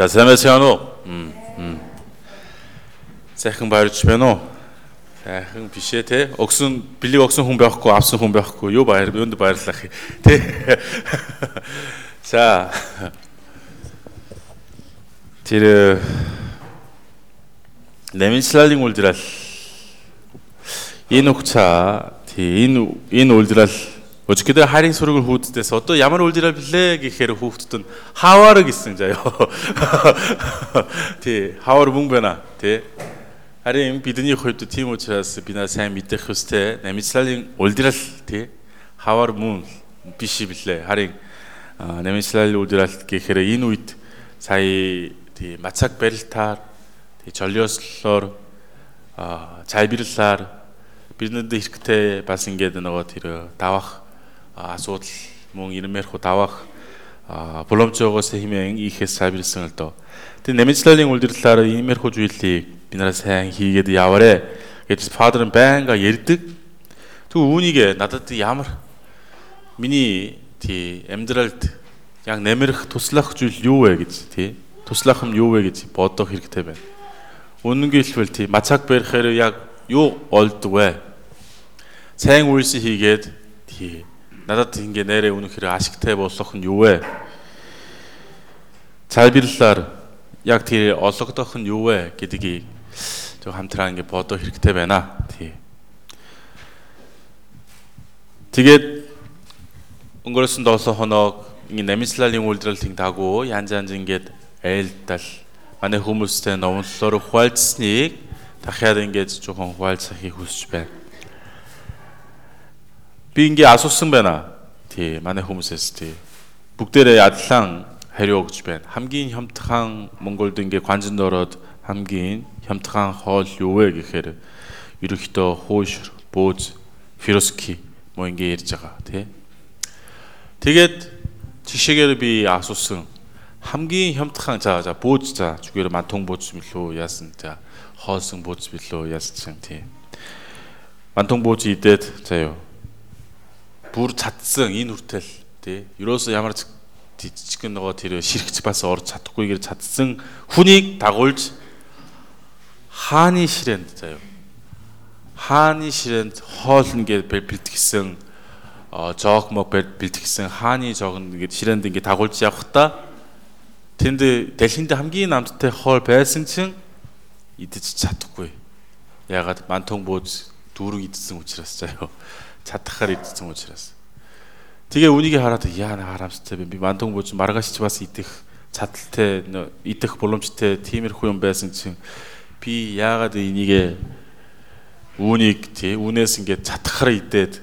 За сайн байна уу? Сайхан баярч байна уу? Сайхан бишээ те. Өгсөн бэлэг өгсөн хүн байхгүй, авсан хүн байхгүй. Юу баяр, юунд баярлах. Тэ. За. Тэр Леминслалын үлдрэл энэ хугацаа тий энэ энэ үлдрэл Өчигдөр хайрын сүргэл хүүддээс одоо ямар үйлдэл блэ гэхээр хүүхдүүд нь хаваар гэсэн заяа. Тий, хаваар мөн байна. Тий. Харин бидний хувьд тийм учраас би наа сайн мэдэх хөстэй намислалын үйлдэл тий хаваар мөн биш блэ. Харин намислалын үйлдэл гэхээр энэ үед сая тий мацаг барилтаар тий жолиослоор цайбирлаар бидэнд хэрэгтэй бас ингээд нөгөө тэр давах асуудал мөн ирмэрхүү давах боломжоогоос хэмээн ихээс сайбирсан л доо. Тэгээ нэмэлтлийн үйлдвэрлэлээр иймэрхүү зүйлийг би нараа сайн хийгээд яваарэ гэж фадер нь байнга ярьдаг. Тэг үүнийг надад ямар миний тий амьдралд яг нэмэрх туслах зүйл юу вэ гэж тий туслах юм юу вэ гэж бодох хэрэгтэй байна. Үнэнгээ хэлбэл тий мацаг барихаар яг юу олддог вэ? Сайн үйлс хийгээд тий надад ингээ нэрээ үнэхээр ашигтай болох нь юу вэ? Цайлбарлалаар яг тэр олгодох нь юу вэ гэдгийг зөв хамтраа ингээ бодох хэрэгтэй байна. Тий. Тэгээд өнгөрсөн 7 хоног ингээ намислалын үйлдвэрлэлийн дагуу янз янз ингээд айлдал манай хүмүүстэй номлолоор хуваалцсныг дахиад ингээд жоохон хуваалцахыг хүсэж байна. Би ингээ асуусан байна. Тий, манай хүмүүсээс тий. Бүгдээрээ адилхан хариу өгч байна. Хамгийн хямдхан Монголд ингээ 관жинд ороод хамгийн хямдхан хоол юу вэ гэхээр ерөөхдөө хууш, бөөз, фироски мо ингээ ярьж байгаа тий. Тэгээд жишээгээр би асуусан хамгийн хямдхан за за бөөз за зүгээр мантун бөөз билүү яасан за хоосон бөөз билүү яасан тий. Мантун бөөз идээд заяа бүр цадсан энэ хүртэл тий. Ерөөсөө ямар жижигхэн нөгөө тэр ширхц бас орж чадахгүйгээр цадсан хүнийг дагуулж хааны ширээнд заяа. Хааны ширээнд хоолно гэж бэлтгэсэн жоог мог бэлтгэсэн хааны жоог ингээд ширээнд ингээд дагуулж явхдаа тэнд дэлхийд хамгийн намттай хоол байсан чинь идэж чадахгүй. Ягаад мантун бууз дүүрэн идсэн учраас заяа чадахаар идсэн учраас. Тэгээ үнийг хараад яа на харамстай би мандун бууж маргааш бас идэх чадaltaй идэх боломжтой тиймэрхүү юм байсан чинь би яагаад энийг үүнийг тий үүнээс ингээд чадахаар идээд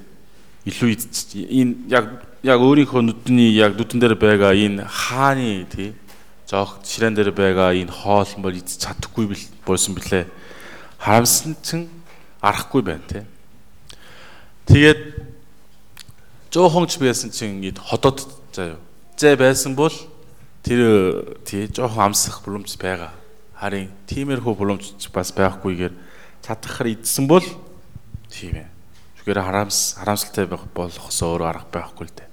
илүү энэ яг яг өөрийнхөө нүдний яг нүдэн дээр байгаа энэ хааны тий жоох ширээн дээр байгаа энэ хоол бол идэж чадахгүй болсон блэ харамсан чинь арахгүй байна тий Тэгээд жоохонч байсан чинь ингээд ходоод заяа. Зэ байсан бол тэр тий жоохон амсах боломж байгаа. Харин тиймэрхүү боломж бас байхгүйгээр чадхаар идсэн бол тийм ээ. Зүгээр харамс харамсалтай байх болохосоо өөрөө арга байхгүй л дээ.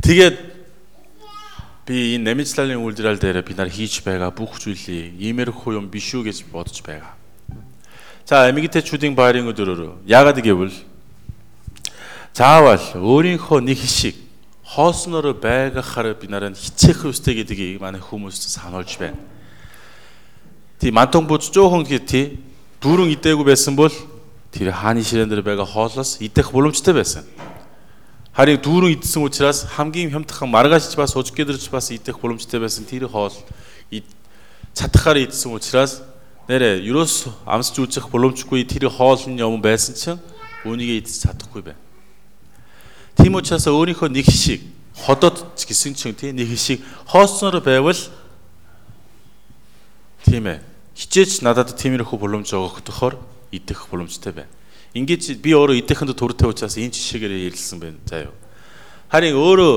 Тэгээд би энэ намжлалын үйлдвэрлэл дээр би нар хийж байгаа бүх зүйлийг иймэрхүү юм биш үү гэж бодож байгаа. За эмигтэйчүүдийн байрын өдрөөр яагаад гэвэл заавал өөрийнхөө нэг хишиг хоосноор байгахаар би нараа хичээх үстэй гэдгийг манай хүмүүст сануулж байна. Тий мантон буз жоохон гээ тий дүүрэн идээгүй байсан бол тэр хааны ширээн дээр байгаа хоолоос идэх боломжтой байсан. Харин дүүрэн идсэн учраас хамгийн хямдхан маргааш бас ужгдэрч бас идэх боломжтой байсан тэр хоол чадхаар идсэн учраас нэрэ ерөөс амсч үзэх боломжгүй тэр хоол нь юм байсан чинь үүнийг идэж чадахгүй байна. Тийм учраас өөрийнхөө нэг шиг ходоод гэсэн чинь тийм нэг шиг хоосноор байвал тийм ээ хичээч надад тиймэрхүү боломж өгөхдөхөөр идэх боломжтой байна. Ингээд би өөрөө идэхэнд төртэй учраас энэ жишээгээр ярилсан байна. За юу. Харин өөрөө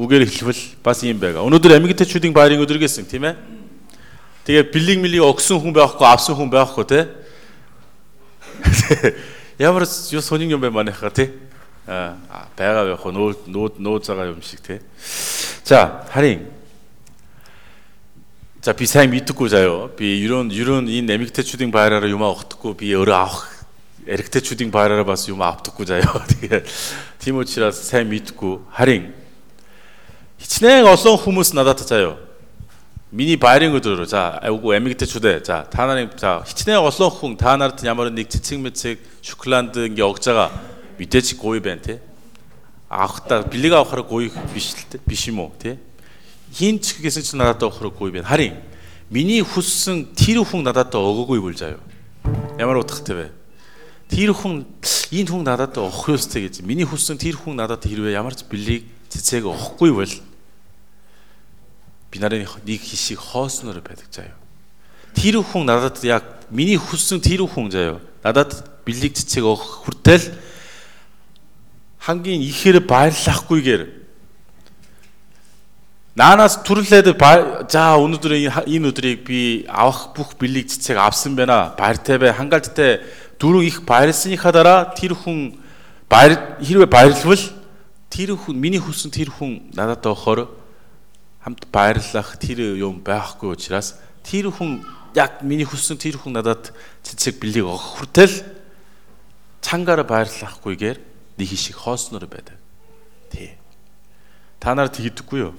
үгээр хэлбэл бас юм байгаа. Өнөөдөр амьгтачүүдийн байрын өдөр гэсэн тийм ээ. Тэгээ бэлэг мэлийг өгсөн хүн байхгүй, авсан хүн байхгүй те. Ямар юу сонин юм бэ 예. 아, 배가 왜고 노, 노, 노자가 음식 돼. 자, 하링. 자, 비사임 이특고 자요. 비 유론 유론 이 내믹테 추딩 바이라라 유마 어특고 비 어르 아홉 에릭테 추딩 바이라라 바스 유마 앞특고 자요. 디모치라스 사임 이특고 하링. 진행 어성 후무스 나다타 자요. 미니 바이링 그들로 자 오고 에믹테 추대 자 타나님 자 히치네 어성 쿵 다나르트 야마르 닉 지칭 메책 슈클란드 인게 억자가 мэдээч гоё байна те. Авахта бэлэг авахаар гоё биш л. Биш юм уу те хин ч гэсэн ч надад өгөхгүй байна. Харин миний хүссэн тэр хүн надад өгөөгүй бол заяа. Ямар утгатай вэ? Тэр хүн энэ хүн надад өгөх ёстой гэж. Миний хүссэн тэр хүн надад хэрвээ ямар ч бэлийг цэцэг өгөхгүй бол би нарын нэг хишиг хоосноор байдаг заяа. Тэр хүн надад яг миний хүссэн тэр хүн заяа. Надад бэлийг цэцэг өгөх хүртэл хамгийн ихээр баярлахгүйгээр Наанаас түрлээд за өнөөдөр энэ өдрийг би авах бүх бэлэг цэцэг авсан байна. Баяртай бай. Хангалттай дөрөв их баярлсныхаа дараа тэр хүн баяр хэрвээ баярлвал тэр хүн миний хүссэн тэр хүн надад өгөхөөр хамт баярлах тэр юм байхгүй учраас тэр хүн яг миний хүссэн тэр хүн надад цэцэг бэлэг өгөх хүртэл цангаараа баярлахгүйгээр нэг шиг хоосноор байдаг. Тий. Та нар тэгдэхгүй юу?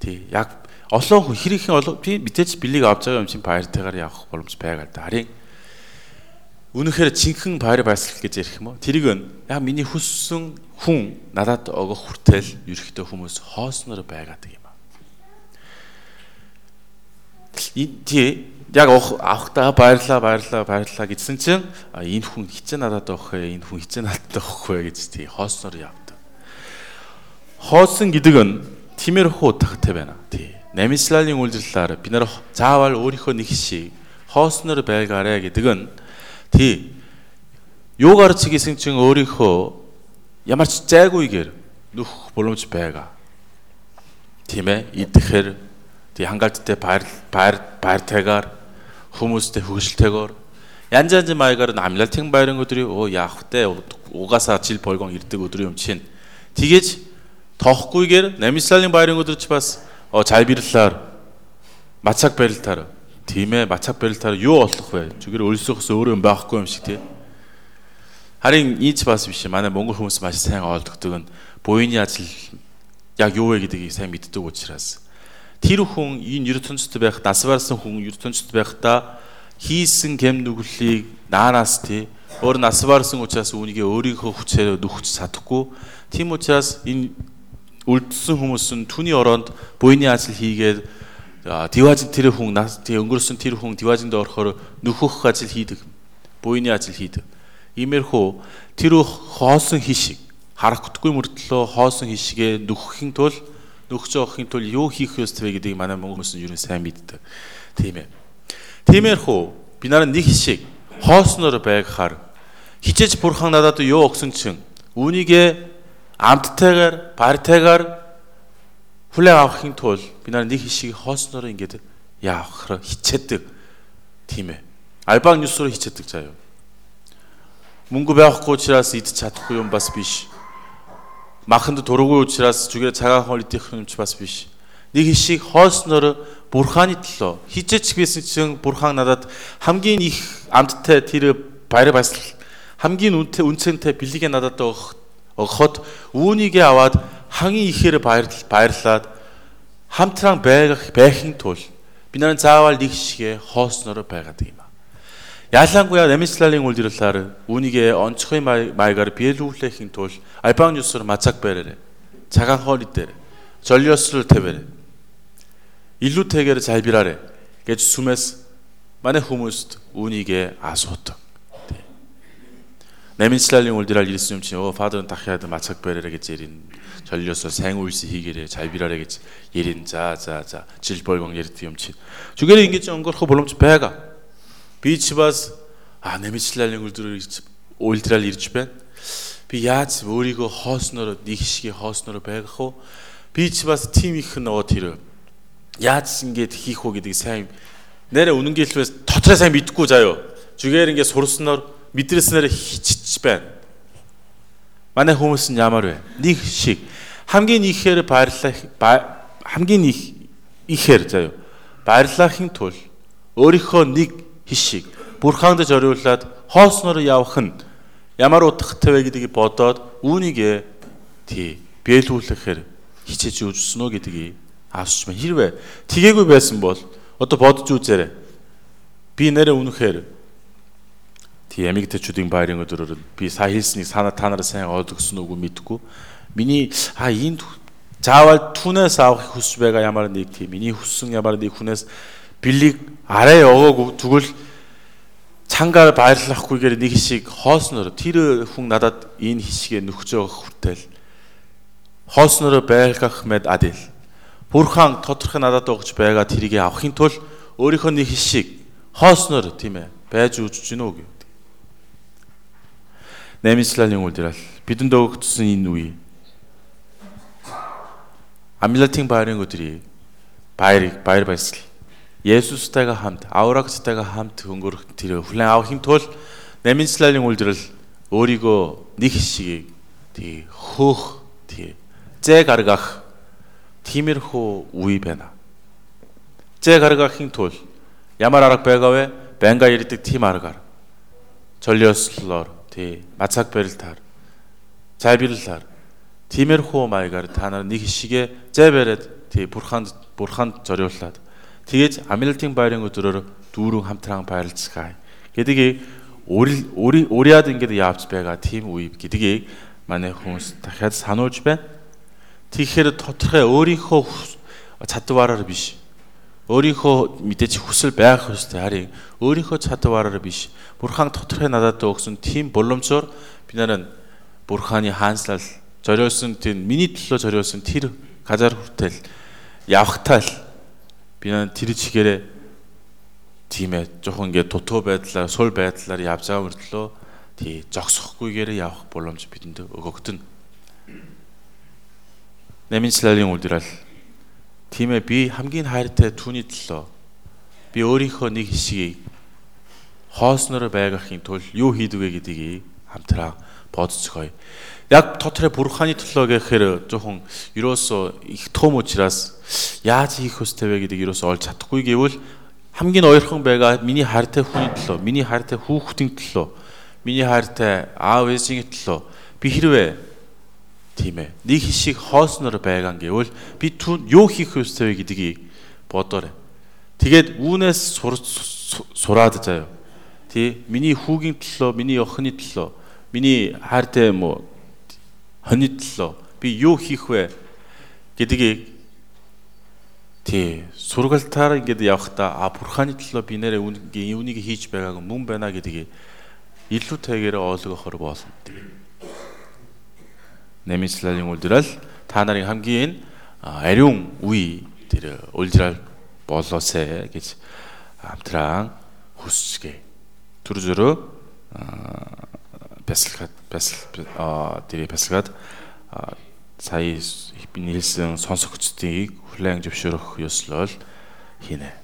Тий. Яг олон хүн хэрийнхэн олон би мэдээж бэлийг авч байгаа юм чинь баяртайгаар явах боломж байгаа да. Харин үнэхээр чинхэн баяр баясгал гэж ярих юм уу? Тэрийг нь яг миний хүссэн хүн надад өгөх хүртэл ерөөхдөө хүмүүс хоосноор байгаад юм Тий яг авахтаа баярлаа баярлаа баярлаа гэдсэн чинь энэ хүн хичээ надад өгөх вэ энэ хүн хичээ надад өгөх вэ гэж тий хоосноор явдаг. Хоосон гэдэг нь тиймэрхүү утгатай байна. Тий. Намислалын үйлдвэрлэлээр бид нар заавал өөрийнхөө нэг шиг хоосноор байгаарэ гэдэг нь тий. Юугаар ч гэсэн чинь өөрийнхөө ямар ч зайгүйгээр нүх боломж байгаа. Тийм ээ. Идэхээр тий хангалттай баяр баяр баяртайгаар хүмүүстэй хөвгөлтэйгээр янз янзын маягаар амлалтын баярын өдрийн оо яах вэ? Угаасаа жил болгон ирдэг өдрийн юм чинь. Тэгэж тоохгүйгээр Намислалын баярын өдөрч бас 잘 бирлэлээр мацаг барилтаар тийм ээ мацаг барилтаар юу болох вэ? Зүгээр өлсөхөөс өөр юм байхгүй юм шиг тий. Харин ийч бас биш манай монгол хүмүүс маш сайн ойлгодог нь буйны ажил яг юу вэ гэдгийг сайн мэддэг учраас тэр хүн энэ ертөнцид байх насварсан хүн ертөнцид байхдаа хийсэн гэм нүглийг наанаас тий өөр насварсан учраас үүнийг өөрийнхөө хүчээр нүхч чадахгүй тийм учраас энэ үлдсэн хүмүүс нь түүний ороонд буйны ажил хийгээд диважин тэр хүн нас тий өнгөрсөн тэр хүн диважинд орохоор нөхөх ажил хийдэг. Буйны ажил хийдэг. Иймэрхүү тэр хоосон хишиг харагдахгүй мөртлөө хоосон хишгээ нөхөхийн тулд нөхцөө авахын тулд юу хийх ёстой вэ гэдгийг манай монгол хүмүүс нь ер нь сайн мэддэг. Тийм ээ. Тиймэрхүү би нараа нэг шиг хоосноор байгахаар хичээж бурхан надад юу өгсөн чинь үүнийгээ амттайгаар партайгаар хүлээн авахын тулд би нараа нэг шиг хоосноор ингээд яавахраа хичээдэг. Тийм ээ. Альбан юусоор хичээдэг заяа. Мөнгө байхгүй учраас идчих чадахгүй юм бас биш. Маханд дургүй учраас зүгээр цагаан хоол идэх юм ч бас биш. Нэг хишиг хоосноор бурханы төлөө хичээч байсан чинь бурхан надад хамгийн их амттай тэр баяр баясгал хамгийн үнэтэй үнцэнтэй бэлгийг надад өгөх өгөхөд үүнийгээ аваад хангин ихээр баярлаад хамтран байх байхын тулд би нарын заавал нэг шигэ хоосноор байгаад юм ялангуяа 남이슬라링 올디르사르 우니게 언츠의 말가르 비엘후플레힌 돌 알방 뉴스를 마착베레레 자강 허리떼레 전리어스를 테베레 일루 테게르 잘비라레 게츠 수메스 마네 후무스트 우니게 아소트 남이슬라링 올디랄 이리스념 치오 파드는 다히아드 마착베레레 게츠 예린 전리어스 생울시 히게레 잘비라레 게츠 예린 자자자 질벌광 예르트 염치 주게레 인게 좀 걸고 볼롬치 배가 би ч бас а наминчлалын үлдэрэл үлдэрэл ирж байна. Би яаж өөрийгөө хоосноор нэг шиг хоосноор байгах вэ? Би ч бас тим их нөгөө тэр яаж ингэж хийх вэ гэдгийг сайн нэрэ үнэн гэлбээс дотроо сайн мэдгүй заяо. Зүгээр ингэ сурснаар мэдрээснээр хичж байна. Манай хүмүүс нь ямар вэ? Нэг шиг. Хамгийн ихээр баярлах хамгийн их ихээр заяа баярлахын тулд өөрийнхөө нэг хишиг бурханд зориулаад хоосноор явах нь ямар утгатай вэ гэдгийг бодоод үүнийг тий биелүүлэхээр хичээж үзсэн үү гэдгийг авч байна. Хэрвээ тгээггүй байсан бол одоо бодож үзээрэй. Би нэрээ үнэхээр тий эмигтэйчүүдийн байрын өдрөөр би сая хэлснийг санаа та нараа сайн ойлгосон үгүй мэдгүй. Миний а энд заавал түнээс авахыг хүсэж байгаа ямар нэг тийм миний хүссэн ямар нэг хүнээс бэлийг арай өгөөгүй тэгвэл цангаар баярлахгүйгээр нэг хишиг хоосноор тэр хүн надад энэ хишгээ нөхж байгаа хүртэл хоосноор байлгах мэд адил. Бурхан тодорхой надад өгч байгаа тэрийг авахын тулд өөрийнхөө нэг хишиг хоосноор тийм ээ байж үүсэж гинөө гэв. Нэмислалийн үлдэрэл бидэнд өгөгдсөн энэ үе. Амилалтын баярын өдрийг баярыг баяр баясгал Есүстайгаа хамт Аврагцтайгаа хамт өнгөрөх тэр хүлэн авахын тулд Наминслалын үйлдвэрл өөрийгөө нэг хишгийг тий хөөх тий зэг аргах тиймэрхүү үе байна. Зэг аргахын тулд ямар арга байгаа вэ? Банга ирдэг тийм аргаар чөлөөслөөр тий мацаг барилтаар цайбирлаар Тиймэрхүү маягаар та нар нэг хишгээ бариад тий бурханд бурханд зориуллаад тэгээж амилтын байрын өдрөөр дүүрэн хамтран баярлцгаая гэдгийг уриад ингээд яавч байгаа тийм үе гэдгийг манай хүмүүс дахиад сануулж байна. Тэгэхээр тодорхой өөрийнхөө чадвараар биш. Өөрийнхөө мэдээж хүсэл байх ёстой. Харин өөрийнхөө чадвараар биш. Бурхан тодорхой надад өгсөн тийм боломжоор бид нараа бурханы хаанслал зориулсан тийм миний төлөө зориулсан тэр газар хүртэл явхтаа л би тэр чигээрээ тийм ээ жоохон ингээд дутуу байдлаар сул байдлаар байгаа мөртлөө тий зогсохгүйгээр явах боломж бидэнд өгөгдөн. Нэминчлэлийн үлдэрэл тийм ээ би хамгийн хайртай түүний төлөө би өөрийнхөө нэг хишгийг хоосноор байгахын тулд юу хийдэг вэ гэдгийг хамтраа бодцгоё. Яг тотрэ бурханы төлөө гэхээр жоохон ерөөсөө их том учраас яаж хийх хөстэй вэ гэдгийг ерөөсөө олж чадахгүй гэвэл хамгийн ойрхон байгаа миний хайртай хүний төлөө, миний хайртай хүүхдийн төлөө, миний хайртай аав ээжийн төлөө би хэрвээ тийм ээ нэг хишиг хоосноор байгаа гэвэл би юу хийх хөстэй вэ гэдгийг бодоорой. Тэгээд үүнээс сураад заяа. Тий миний хүүгийн төлөө, миний охины төлөө, миний хайртай юм уу Төлөө би юу хийх вэ гэдгийг тий сургалтаар ингээд явхдаа а бурханы төлөө би нэрээ үүнийг хийж байгааг мөн байна гэдгийг илүүтэйгээр ойлгохоор болно. Нэмислэлийн үлдрэл та нарын хамгийн ариун үе тэр үлдрэл болоосэ гэж хамтран хүсцгээе. Түр зөрөө бясалгаад бясал тэрийг бясалгаад сая бидний хэлсэн сонсогчдыг хүлээн зөвшөөрөх ёслол хийнэ.